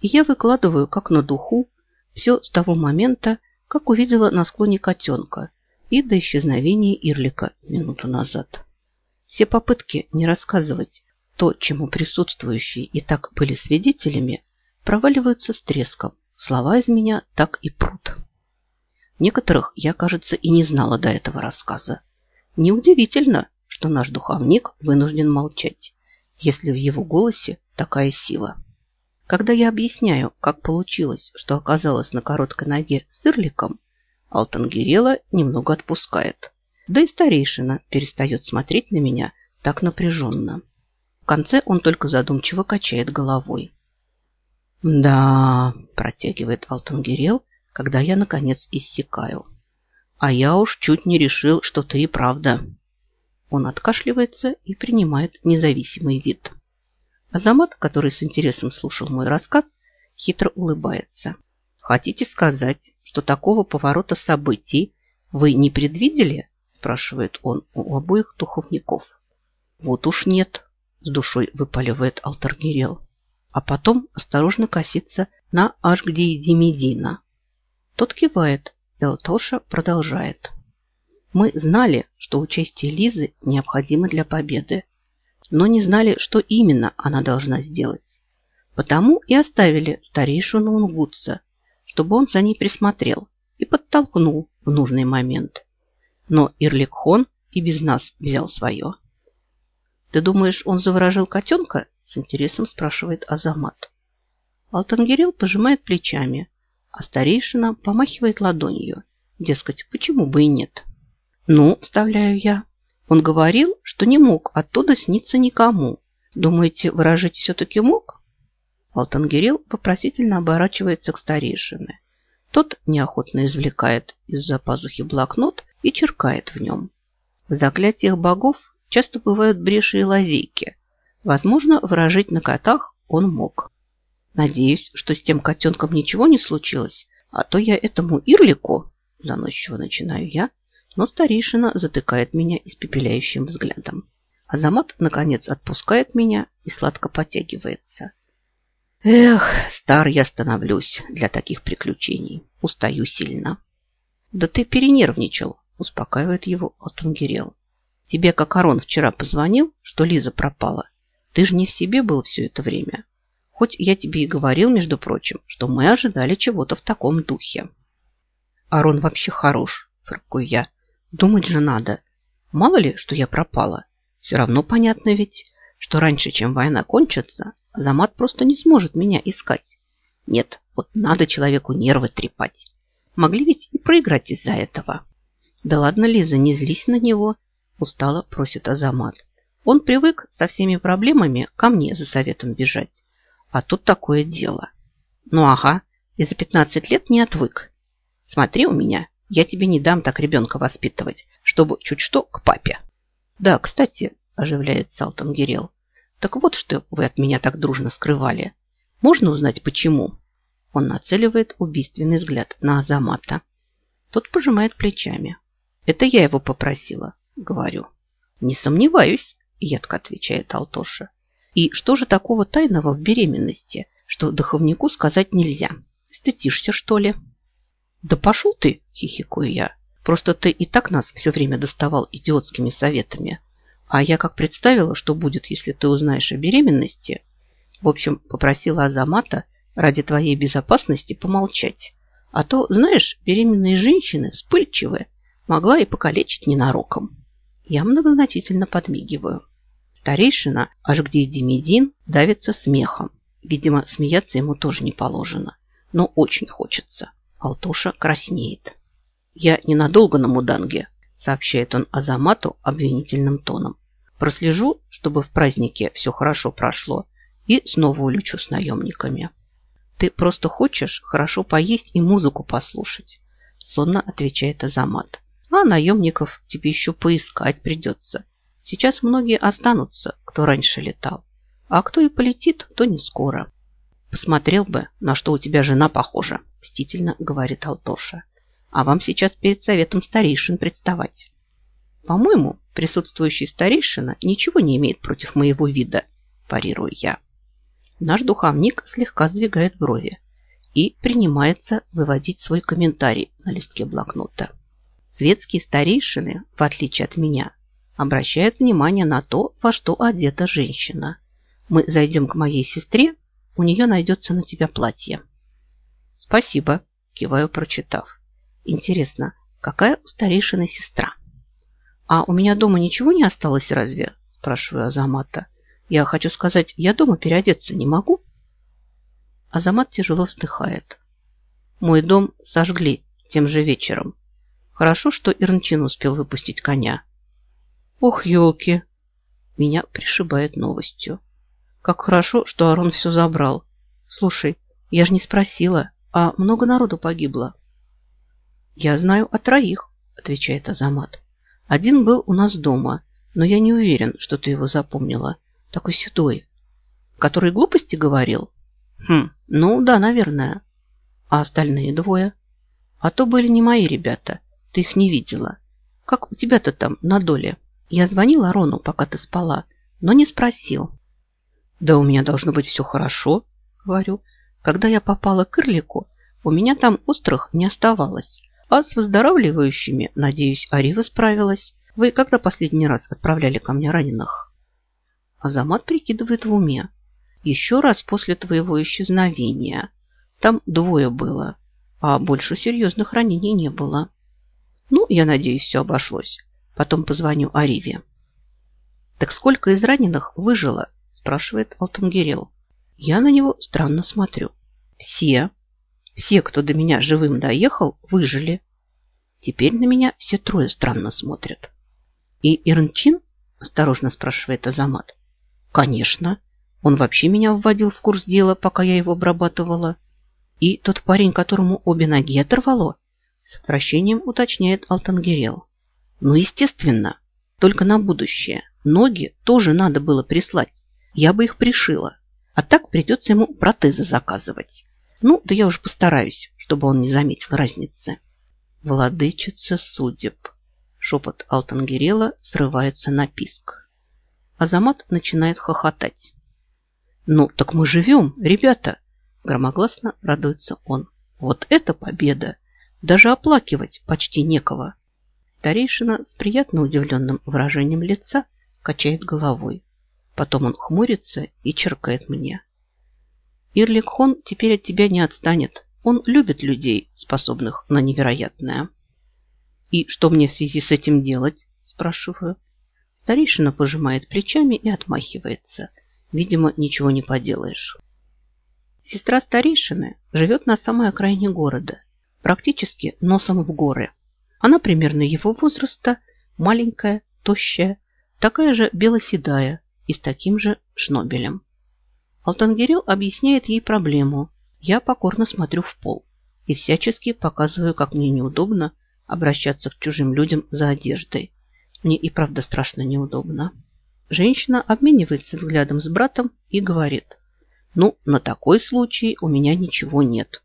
И я выкладываю, как на духу, все с того момента, как увидела на склоне котенка и до исчезновения Ирлика минуту назад. Все попытки не рассказывать то, чему присутствующие и так были свидетелями, проваливаются с треском. Слова из меня так и прут. Некоторых я, кажется, и не знала до этого рассказа. Неудивительно, что наш духовник вынужден молчать, если в его голосе такая сила. Когда я объясняю, как получилось, что оказалась на короткой ноге с Ирликом, Алтангерела немного отпускает. Да и старейшина перестает смотреть на меня так напряженно. В конце он только задумчиво качает головой. «Да», – протягивает Алтангерел, когда я, наконец, иссякаю. «А я уж чуть не решил, что ты и правда». Он откашливается и принимает независимый вид. Азамат, который с интересом слушал мой рассказ, хитро улыбается. «Хотите сказать, что такого поворота событий вы не предвидели?» спрашивает он у обоих духовников. «Вот уж нет», – с душой выпаливает Алтаргирел. А потом осторожно косится на Ашгдиедимедина. Тот кивает, и Алтоша продолжает. Мы знали, что участие Лизы необходимо для победы, но не знали, что именно она должна сделать. Потому и оставили старейшину Унгутца, чтобы он за ней присмотрел и подтолкнул в нужный момент. Но Ирликхон и без нас взял свое. «Ты думаешь, он заворожил котенка?» С интересом спрашивает Азамат. Алтангирел пожимает плечами, а старейшина помахивает ладонью. Дескать, почему бы и нет? Ну, вставляю я. Он говорил, что не мог оттуда сниться никому. Думаете, выражить все-таки мог? Алтангирел вопросительно оборачивается к старейшине. Тот неохотно извлекает из-за пазухи блокнот и черкает в нем. В заклятиях богов часто бывают бреши и лазейки. Возможно, выражить на котах он мог. Надеюсь, что с тем котенком ничего не случилось, а то я этому Ирлику, заносчиво начинаю я, но старейшина затыкает меня испепеляющим взглядом. Азамат, наконец, отпускает меня и сладко потягивается. Эх, стар я становлюсь для таких приключений. Устаю сильно. Да ты перенервничал, успокаивает его Отангерел. Тебе как Арон вчера позвонил, что Лиза пропала. Ты же не в себе был все это время. Хоть я тебе и говорил, между прочим, что мы ожидали чего-то в таком духе. Арон вообще хорош, фыркую я. Думать же надо. Мало ли, что я пропала. Все равно понятно ведь, что раньше, чем война кончится, Азамат просто не сможет меня искать. Нет, вот надо человеку нервы трепать. Могли ведь и проиграть из-за этого. Да ладно, Лиза, не злись на него. Устало просит Азамат. Он привык со всеми проблемами ко мне за советом бежать. А тут такое дело. Ну ага, и за 15 лет не отвык. Смотри у меня, я тебе не дам так ребенка воспитывать, чтобы чуть что к папе. Да, кстати, оживляется Алтангирел. Так вот, что вы от меня так дружно скрывали. Можно узнать, почему? Он нацеливает убийственный взгляд на Азамата. Тот пожимает плечами. Это я его попросила, говорю. Не сомневаюсь, едко отвечает Алтоша. И что же такого тайного в беременности, что духовнику сказать нельзя? Стыдишься, что ли? «Да пошел ты!» – хихикаю я. «Просто ты и так нас все время доставал идиотскими советами. А я как представила, что будет, если ты узнаешь о беременности. В общем, попросила Азамата ради твоей безопасности помолчать. А то, знаешь, беременные женщины вспыльчивые, могла и покалечить ненароком». Я многозначительно подмигиваю. Старейшина, аж где Демидин, давится смехом. Видимо, смеяться ему тоже не положено. Но очень хочется. Алтоша краснеет. «Я ненадолго на Муданге», – сообщает он Азамату обвинительным тоном. «Прослежу, чтобы в празднике все хорошо прошло, и снова улечу с наемниками». «Ты просто хочешь хорошо поесть и музыку послушать», – сонно отвечает Азамат. «А наемников тебе еще поискать придется. Сейчас многие останутся, кто раньше летал, а кто и полетит, то не скоро. Посмотрел бы, на что у тебя жена похожа». – мстительно говорит Алтоша. «А вам сейчас перед советом старейшин представать». «По-моему, присутствующий старейшина ничего не имеет против моего вида», – парирую я. Наш духовник слегка сдвигает брови и принимается выводить свой комментарий на листке блокнота. Светские старейшины, в отличие от меня, обращают внимание на то, во что одета женщина. Мы зайдем к моей сестре, у нее найдется на тебя платье. Спасибо, киваю, прочитав. Интересно, какая у старейшины сестра? А у меня дома ничего не осталось разве? Спрашиваю Азамата. Я хочу сказать, я дома переодеться не могу? Азамат тяжело вздыхает. Мой дом сожгли тем же вечером. Хорошо, что Ирнчин успел выпустить коня. Ох, елки! Меня пришибает новостью. Как хорошо, что Арон все забрал. Слушай, я же не спросила, а много народу погибло? Я знаю о троих, отвечает Азамат. Один был у нас дома, но я не уверен, что ты его запомнила. Такой седой. Который глупости говорил? Хм, ну да, наверное. А остальные двое? А то были не мои ребята. Ты их не видела. Как у тебя-то там на доле? Я звонил Арону, пока ты спала, но не спросил. Да у меня должно быть все хорошо, говорю. Когда я попала к Ирлику, у меня там острых не оставалось. А с выздоравливающими, надеюсь, Арива справилась. Вы когда последний раз отправляли ко мне раненых? Азамат прикидывает в уме. Еще раз после твоего исчезновения. Там двое было, а больше серьезных ранений не было. Ну, я надеюсь, все обошлось. Потом позвоню Ариве. Так сколько из раненых выжило? Спрашивает Алтангирел. Я на него странно смотрю. Все. Все, кто до меня живым доехал, выжили. Теперь на меня все трое странно смотрят. И Ирнчин? Осторожно спрашивает Азамат. Конечно. Он вообще меня вводил в курс дела, пока я его обрабатывала. И тот парень, которому обе ноги оторвало, с отвращением уточняет Алтангерел. Ну, естественно, только на будущее. Ноги тоже надо было прислать. Я бы их пришила. А так придется ему протезы заказывать. Ну, да я уже постараюсь, чтобы он не заметил разницы. Владычица судеб. Шепот Алтангерела срывается на писк. Азамат начинает хохотать. «Ну, так мы живем, ребята!» Громогласно радуется он. «Вот это победа! Даже оплакивать почти некого. Старейшина с приятно удивленным выражением лица качает головой. Потом он хмурится и черкает мне. Ирлик Хон теперь от тебя не отстанет. Он любит людей, способных на невероятное. И что мне в связи с этим делать? Спрашиваю. Старейшина пожимает плечами и отмахивается. Видимо, ничего не поделаешь. Сестра старейшины живет на самой окраине города практически носом в горы. Она примерно его возраста, маленькая, тощая, такая же белоседая и с таким же шнобелем. Алтангирел объясняет ей проблему. Я покорно смотрю в пол и всячески показываю, как мне неудобно обращаться к чужим людям за одеждой. Мне и правда страшно неудобно. Женщина обменивается взглядом с братом и говорит, ну, на такой случай у меня ничего нет.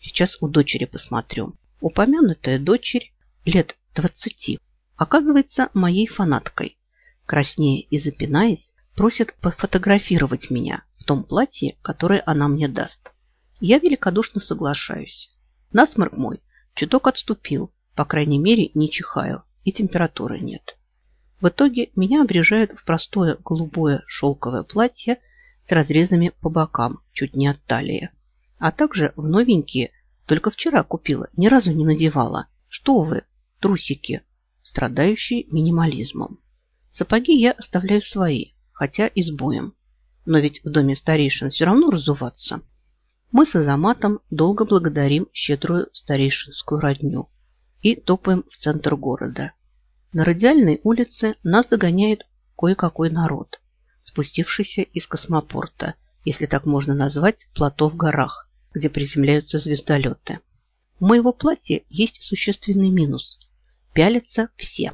Сейчас у дочери посмотрю. Упомянутая дочерь лет двадцати оказывается моей фанаткой. Краснея и запинаясь, просит пофотографировать меня в том платье, которое она мне даст. Я великодушно соглашаюсь. Насморк мой чуток отступил, по крайней мере не чихаю, и температуры нет. В итоге меня обрежают в простое голубое шелковое платье с разрезами по бокам, чуть не от талии а также в новенькие, только вчера купила, ни разу не надевала. Что вы, трусики, страдающие минимализмом. Сапоги я оставляю свои, хотя и с боем. Но ведь в доме старейшин все равно разуваться. Мы с Азаматом долго благодарим щедрую старейшинскую родню и топаем в центр города. На радиальной улице нас догоняет кое-какой народ, спустившийся из космопорта, если так можно назвать, плато в горах, где приземляются звездолеты. У моего платья есть существенный минус. Пялятся все.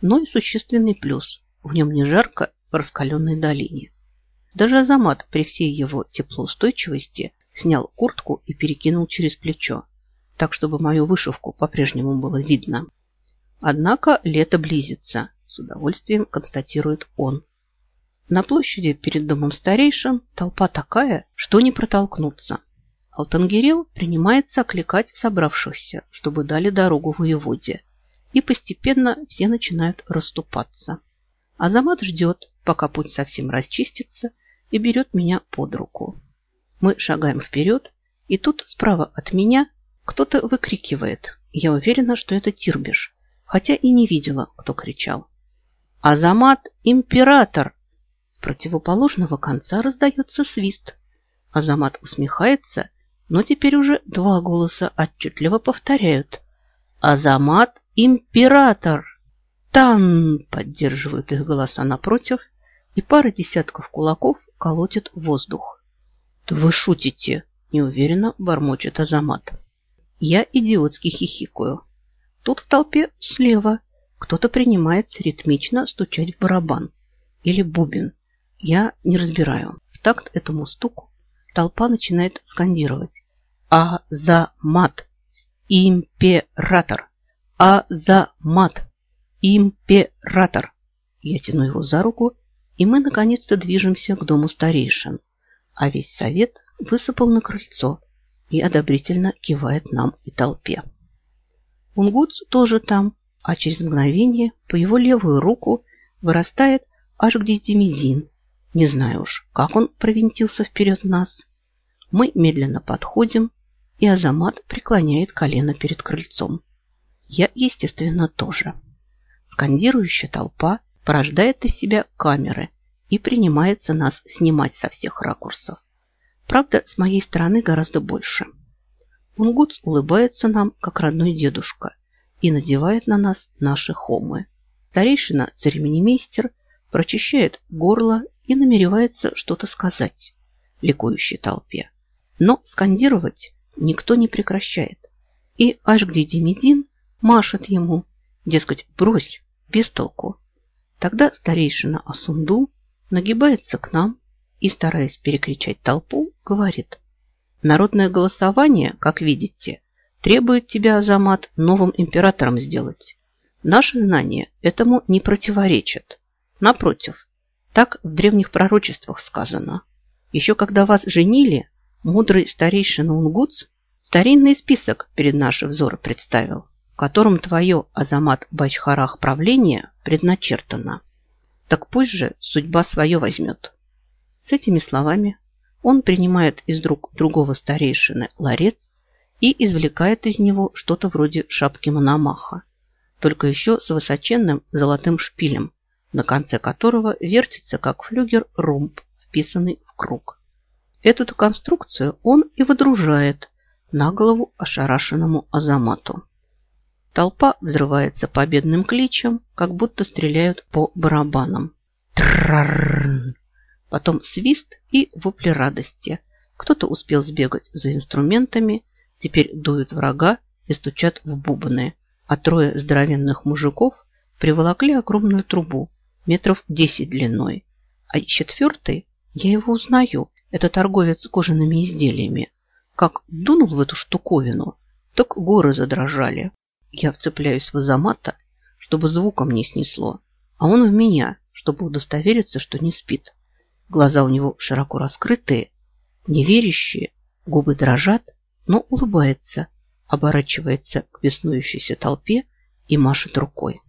Но и существенный плюс. В нем не жарко в раскаленной долине. Даже Азамат при всей его теплоустойчивости снял куртку и перекинул через плечо, так чтобы мою вышивку по-прежнему было видно. Однако лето близится, с удовольствием констатирует он. На площади перед домом старейшин толпа такая, что не протолкнуться. Алтангирел принимается окликать собравшихся, чтобы дали дорогу воеводе. И постепенно все начинают расступаться. Азамат ждет, пока путь совсем расчистится, и берет меня под руку. Мы шагаем вперед, и тут справа от меня кто-то выкрикивает. Я уверена, что это Тирбиш, хотя и не видела, кто кричал. «Азамат – император!» С противоположного конца раздается свист. Азамат усмехается, но теперь уже два голоса отчетливо повторяют. «Азамат – император!» «Тан!» – поддерживают их голоса напротив, и пара десятков кулаков колотит воздух. «Да вы шутите!» – неуверенно бормочет Азамат. Я идиотски хихикаю. Тут в толпе слева кто-то принимается ритмично стучать в барабан или бубен. Я не разбираю. В такт этому стуку толпа начинает скандировать. «Азамат! Император! Азамат! Император!» Я тяну его за руку, и мы наконец-то движемся к дому старейшин. А весь совет высыпал на крыльцо и одобрительно кивает нам и толпе. Унгутс тоже там, а через мгновение по его левую руку вырастает аж где Демидин. Не знаю уж, как он провинтился вперед нас. Мы медленно подходим, и Азамат преклоняет колено перед крыльцом. Я, естественно, тоже. Скандирующая толпа порождает из себя камеры и принимается нас снимать со всех ракурсов. Правда, с моей стороны гораздо больше. Унгутс улыбается нам, как родной дедушка, и надевает на нас наши хомы. Старейшина, церемонимейстер, прочищает горло и намеревается что-то сказать ликующей толпе. Но скандировать никто не прекращает. И аж где Демидин машет ему, дескать, брось, без толку. Тогда старейшина Асунду нагибается к нам и, стараясь перекричать толпу, говорит. Народное голосование, как видите, требует тебя, Азамат, новым императором сделать. Наши знания этому не противоречат. Напротив, так в древних пророчествах сказано. Еще когда вас женили, мудрый старейшина Унгутс старинный список перед наши взоры представил, в котором твое Азамат Бачхарах правление предначертано. Так пусть же судьба свое возьмет. С этими словами он принимает из рук другого старейшины ларец и извлекает из него что-то вроде шапки Мономаха, только еще с высоченным золотым шпилем, на конце которого вертится, как флюгер, ромб, вписанный в круг. Эту конструкцию он и выдружает на голову ошарашенному Азамату. Толпа взрывается победным кличем, как будто стреляют по барабанам. Траррррн! Потом свист и вопли радости. Кто-то успел сбегать за инструментами, теперь дуют врага и стучат в бубны, а трое здоровенных мужиков приволокли огромную трубу, метров десять длиной. А четвертый, я его узнаю, это торговец кожаными изделиями. Как дунул в эту штуковину, так горы задрожали. Я вцепляюсь в Азамата, чтобы звуком не снесло, а он в меня, чтобы удостовериться, что не спит. Глаза у него широко раскрытые, неверящие, губы дрожат, но улыбается, оборачивается к беснующейся толпе и машет рукой.